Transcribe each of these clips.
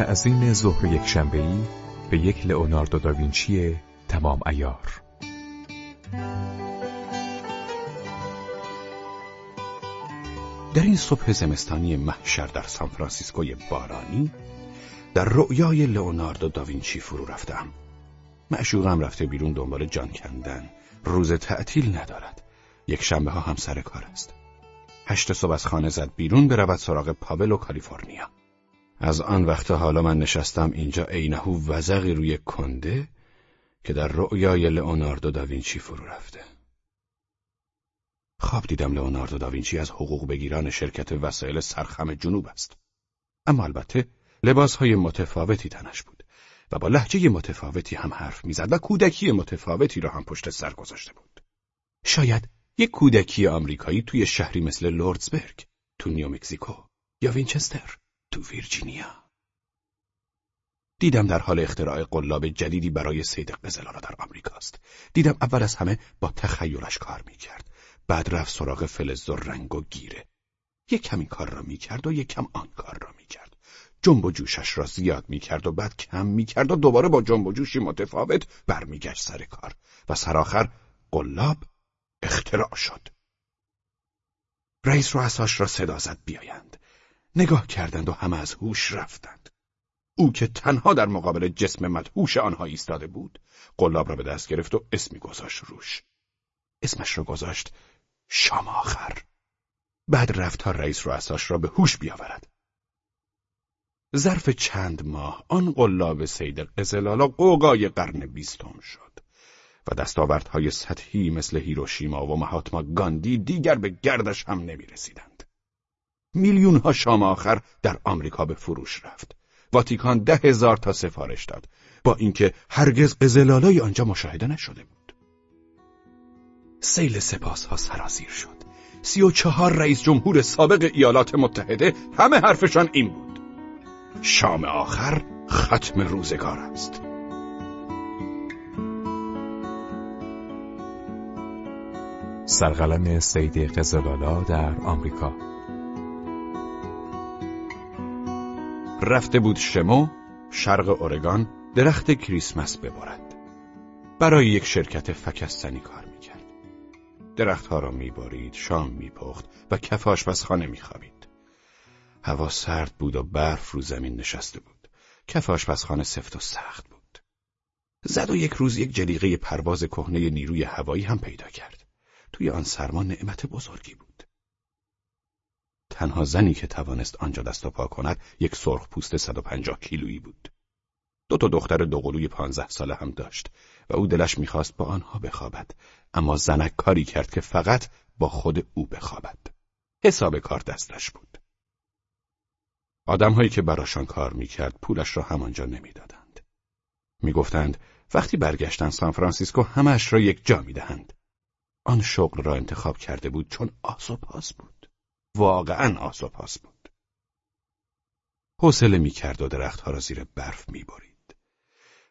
تعظیم ظهر یک شنبهی به یک لئوناردو داوینچی تمام ایار. در این صبح زمستانی محشر در سانفرانسیسکوی بارانی در رؤیای لئوناردو داوینچی فرو رفتم. معشوقم رفته بیرون دنبال جان کندن. روز تعطیل ندارد. یک شنبه ها هم سر کار است. هشت صبح از خانه زد بیرون برود سراغ پاولو کالیفرنیا. از آن وقت حالا من نشستم اینجا عینهو وزقی روی کنده که در رؤیای لئوناردو داوینچی فرو رفته. خواب دیدم لئوناردو داوینچی از حقوق بگیران شرکت وسایل سرخم جنوب است. اما البته لباسهای متفاوتی تنش بود و با لحجه متفاوتی هم حرف می‌زد و کودکی متفاوتی را هم پشت سر گذاشته بود. شاید یک کودکی آمریکایی توی شهری مثل لوردزبرگ تو نیومکزیکو یا وینچستر. تو ویرجینیا. دیدم در حال اختراع قلاب جدیدی برای صید قزل‌آلا در آمریکاست. دیدم اول از همه با تخیلش کار می‌کرد. بعد رفت سراغ فلز و رنگ و گیره. یک کم این کار را می‌کرد و یک کم آن کار را می‌کرد. جنب و جوشش را زیاد می‌کرد و بعد کم می‌کرد و دوباره با جنب و جوشی متفاوت برمیگشت سر کار. و سرآخر قلاب اختراع شد. رئیس رؤساش را صدا زد بیایند. نگاه کردند و همه از هوش رفتند. او که تنها در مقابل جسم مدهوش آنها ایستاده بود قلاب را به دست گرفت و اسمی گذاشت روش. اسمش را گذاشت شام آخر بعد رفت تا رئیس رؤساش را به هوش بیاورد. ظرف چند ماه آن قلاب سید قزلالا قوقای قرن بیستم شد و دستاوردهای سطحی مثل هیروشیما و مهاتما گاندی دیگر به گردش هم نمی رسیدند. میلیون ها شام آخر در آمریکا به فروش رفت. واتیکان ده هزار تا سفارش داد با اینکه هرگز قزلالای آنجا مشاهده نشده بود. سیل سپاس ها سرازیر شد. سی و چهار رئیس جمهور سابق ایالات متحده همه حرفشان این بود. شام آخر ختم روزگار است. سرقلم سید قزلالا در آمریکا رفته بود شمو شرق اورگان درخت کریسمس ببارد برای یک شرکت فکستنی کار می‌کرد. درختها را میبارید شام میپخت و کف آشپزخانه میخوابید. هوا سرد بود و برف رو زمین نشسته بود. کف آشپزخانه سفت و سخت بود. زد و یک روز یک جلیقه پرواز کهنه نیروی هوایی هم پیدا کرد. توی آن سرما نعمت بزرگی بود. تنها زنی که توانست آنجا دست و پا کند یک سرخ پوست 150 کیلویی بود. دو تا دختر دوقلوی پانزده ساله هم داشت و او دلش می‌خواست با آنها بخوابد اما زنک کاری کرد که فقط با خود او بخوابد. حساب کار دستش بود. آدمهایی که براشان کار می‌کرد پولش را همانجا نمی‌دادند. می‌گفتند وقتی برگشتن سان فرانسیسکو همش را یک جا می‌دهند. آن شغل را انتخاب کرده بود چون آس و پاس بود. واقعا آس و پاس بود. حوصله می‌کرد و درختها را زیر برف می‌برید.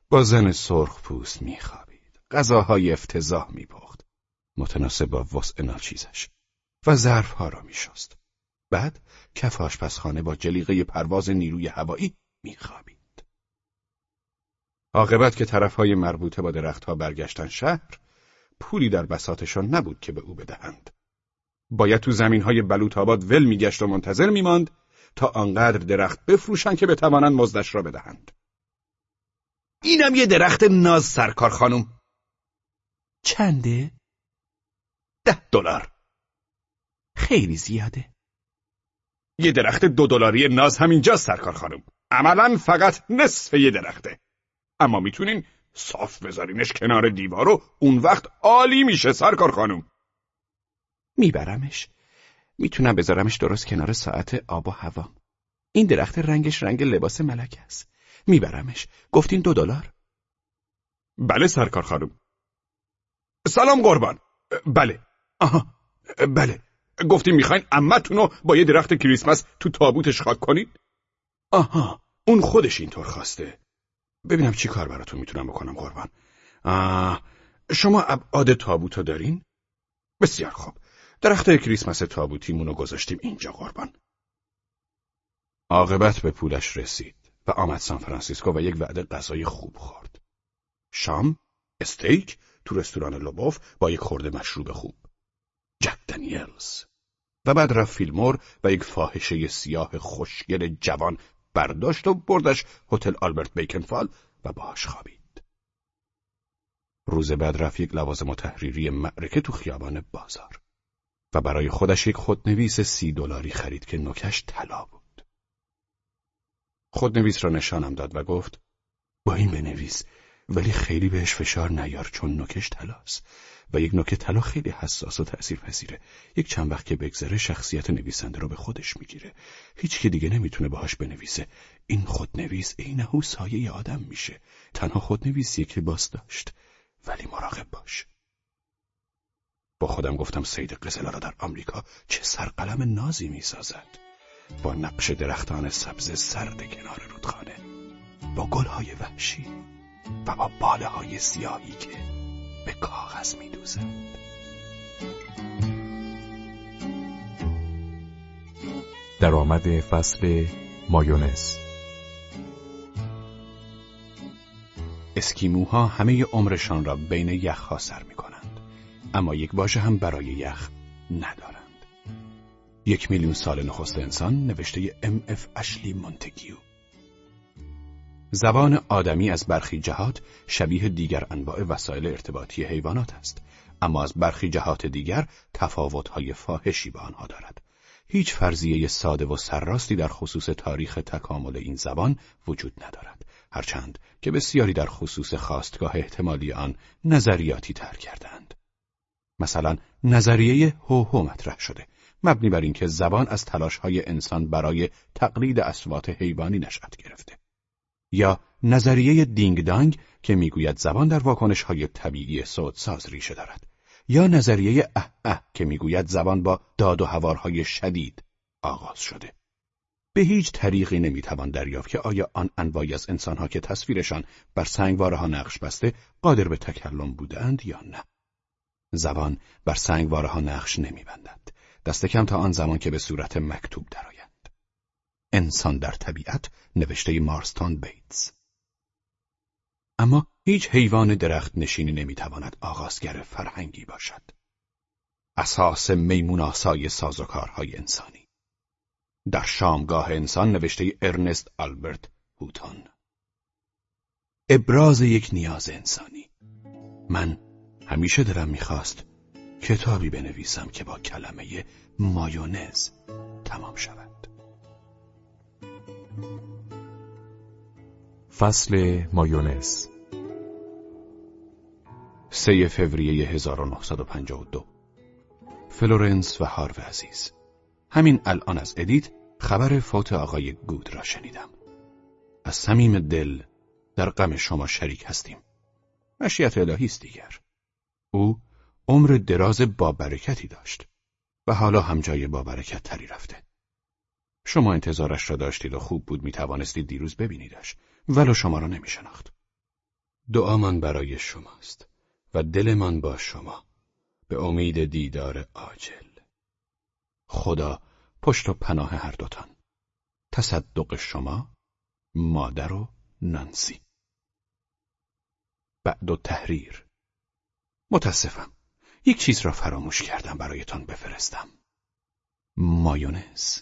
با زن سرخ پوست میخوابید. غذاهای افتضاح میپخت. متناسب با وسع ناچیزش. و ظرفها را میشست. بعد کف آشپزخانه با جلیقه پرواز نیروی هوایی میخوابید. عاقبت که طرفهای مربوطه با درختها برگشتن شهر پولی در بساتشان نبود که به او بدهند. باید تو زمین های بلوط آباد ول میگشت و منتظر میماند تا آنقدر درخت بفروشند که بتوانند مزدش را بدهند. اینم یه درخت ناز سرکار خانم. چنده؟ ده دلار. خیلی زیاده. یه درخت دو دلاری ناز همینجا سرکار خانم. عملا فقط نصف یه درخته. اما می‌تونین صاف بذارینش کنار دیوار و اون وقت عالی میشه سرکار خانم میبرمش. می‌تونم بذارمش درست کنار ساعت آب و هوا. این درخت رنگش رنگ لباس ملک است. میبرمش. گفتین دو دلار. بله سرکار خانم. سلام قربان. بله. آها. بله. گفتیم می‌خواین امتونو با یه درخت کریسمس تو تابوتش خاک کنید آها. اون خودش اینطور خواسته. ببینم چی کار براتون می‌تونم بکنم قربان. آه. شما ابعاد تابوتو دارین؟ بسیار خوب. درخت کریسمس تابوتیمونو گذاشتیم اینجا قربان عاقبت به پولش رسید و آمد سان فرانسیسکو و یک وعده غذای خوب خورد. شام استیک تو رستوران لوبوف با یک خورده مشروب خوب. جک دانیلز و بعد رفت فیلمور و یک فاحشه سیاه خوشگل جوان برداشت و بردش هتل آلبرت بیکنفال و باهاش خوابید. روز بعد رفت یک لوازم تحریری معرکه تو خیابان بازار و برای خودش یک خودنویس سی دلاری خرید که نوکش طلا بود. خودنویس را نشانم داد و گفت با این بنویس ولی خیلی بهش فشار نیار چون نوکش طلاست و یک نوک طلا خیلی حساس و تاثیرپذیره یک چند وقت که بگذره شخصیت نویسنده رو به خودش می‌گیره. هیچ که دیگه نمی‌تونه باهاش بنویسه. این خودنویس عینهو سایه آدم میشه. تنها خودنویسیه که باز داشت ولی مراقب باش. با خودم گفتم سید قزلا را در آمریکا چه سرقلم نازی می‌سازد. با نقش درختان سبز سرد کنار رودخانه با گلهای وحشی و با باله های سیاهی که به کاغذ می دوزد. درآمد فصل مایونز. اسکیموها همه عمرشان را بین یخها سر می کنند اما یک باشه هم برای یخ ندارند. یک میلیون سال نخست انسان نوشته ام اف اشلی مونتگیو. زبان آدمی از برخی جهات شبیه دیگر انواع وسایل ارتباطی حیوانات است اما از برخی جهات دیگر تفاوت‌های فاحشی به آنها دارد. هیچ فرضیه ساده و سرراستی در خصوص تاریخ تکامل این زبان وجود ندارد هرچند که بسیاری در خصوص خواستگاه احتمالی آن نظریاتی تر کردند مثلا نظریه هو مطرح شده مبنی بر اینکه زبان از تلاش‌های انسان برای تقلید اصوات حیوانی نشأت گرفته. یا نظریه دینگ دانگ که می‌گوید زبان در واکنش های طبیعی ساز ریشه دارد. یا نظریه اه اه که می‌گوید زبان با داد و هوارهای شدید آغاز شده. به هیچ طریقی نمی‌توان دریافت که آیا آن انواعی از انسانها که تصویرشان بر سنگواره ها نقش بسته قادر به تکلم بودند یا نه. زبان بر سنگواره ها نقش نمیبندد. دست کم تا آن زمان که به صورت مکتوب درآید انسان در طبیعت نوشته مارستان بیتز اما هیچ حیوان درخت نشینی نمی‌تواند آغازگر فرهنگی باشد. اساس میمون آسای سازوکارهای انسانی. در شامگاه انسان نوشته ارنست آلبرت هوتون. ابراز یک نیاز انسانی. من همیشه دلم می‌خواست کتابی بنویسم که با کلمه مایونز تمام شود. فصل مایونز. سه فوریه 1952 فلورنس و هارو عزیز. همین الان از ادیت خبر فوت آقای گود را شنیدم. از صمیم دل در غم شما شریک هستیم. مشیت الهی است دیگر. او عمر دراز با برکتی داشت و حالا هم جای با برکت تری رفته شما انتظارش را داشتید و خوب بود می توانستید دیروز ببینیدش ولو شما را نمی شناخت. دعامان برای شماست و دلمان با شما به امید دیدار عاجل. خدا پشت و پناه هر دوتان. تصدق شما مادر و نانسی. بعد و تحریر متاسفم یک چیز را فراموش کردم برایتان بفرستم مایونز.